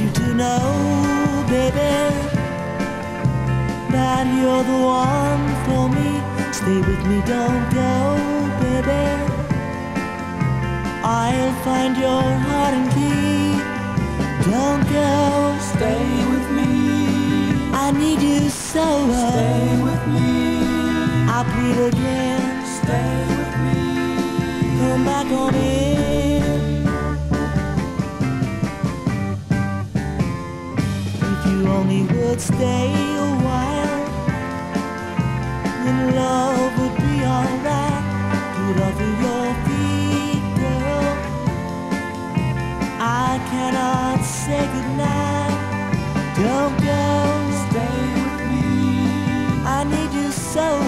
you to know, baby, that you're the one for me. Stay with me, don't go, baby. I'll find your heart and key. Don't go, Stay with me. I need you so. Stay with me. I plead again, Stay with me. come back on in. Only would stay a while, then love would be alright. Get off of your feet, girl. I cannot say goodnight. Don't go, Stay with me. I need you so.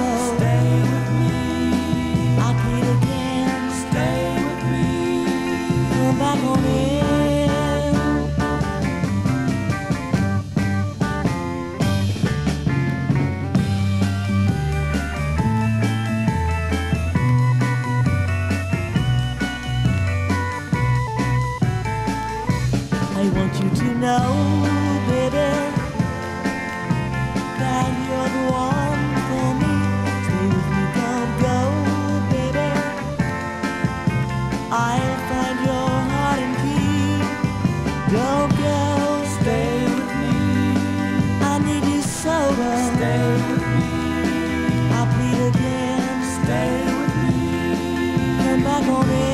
I want you to know, baby, that you're the one for me. Stay with me, don't go, baby. I'll find your heart and key. Don't go, Stay with me. I need you so. Stay with me. I plead again, Stay with me. come back on in.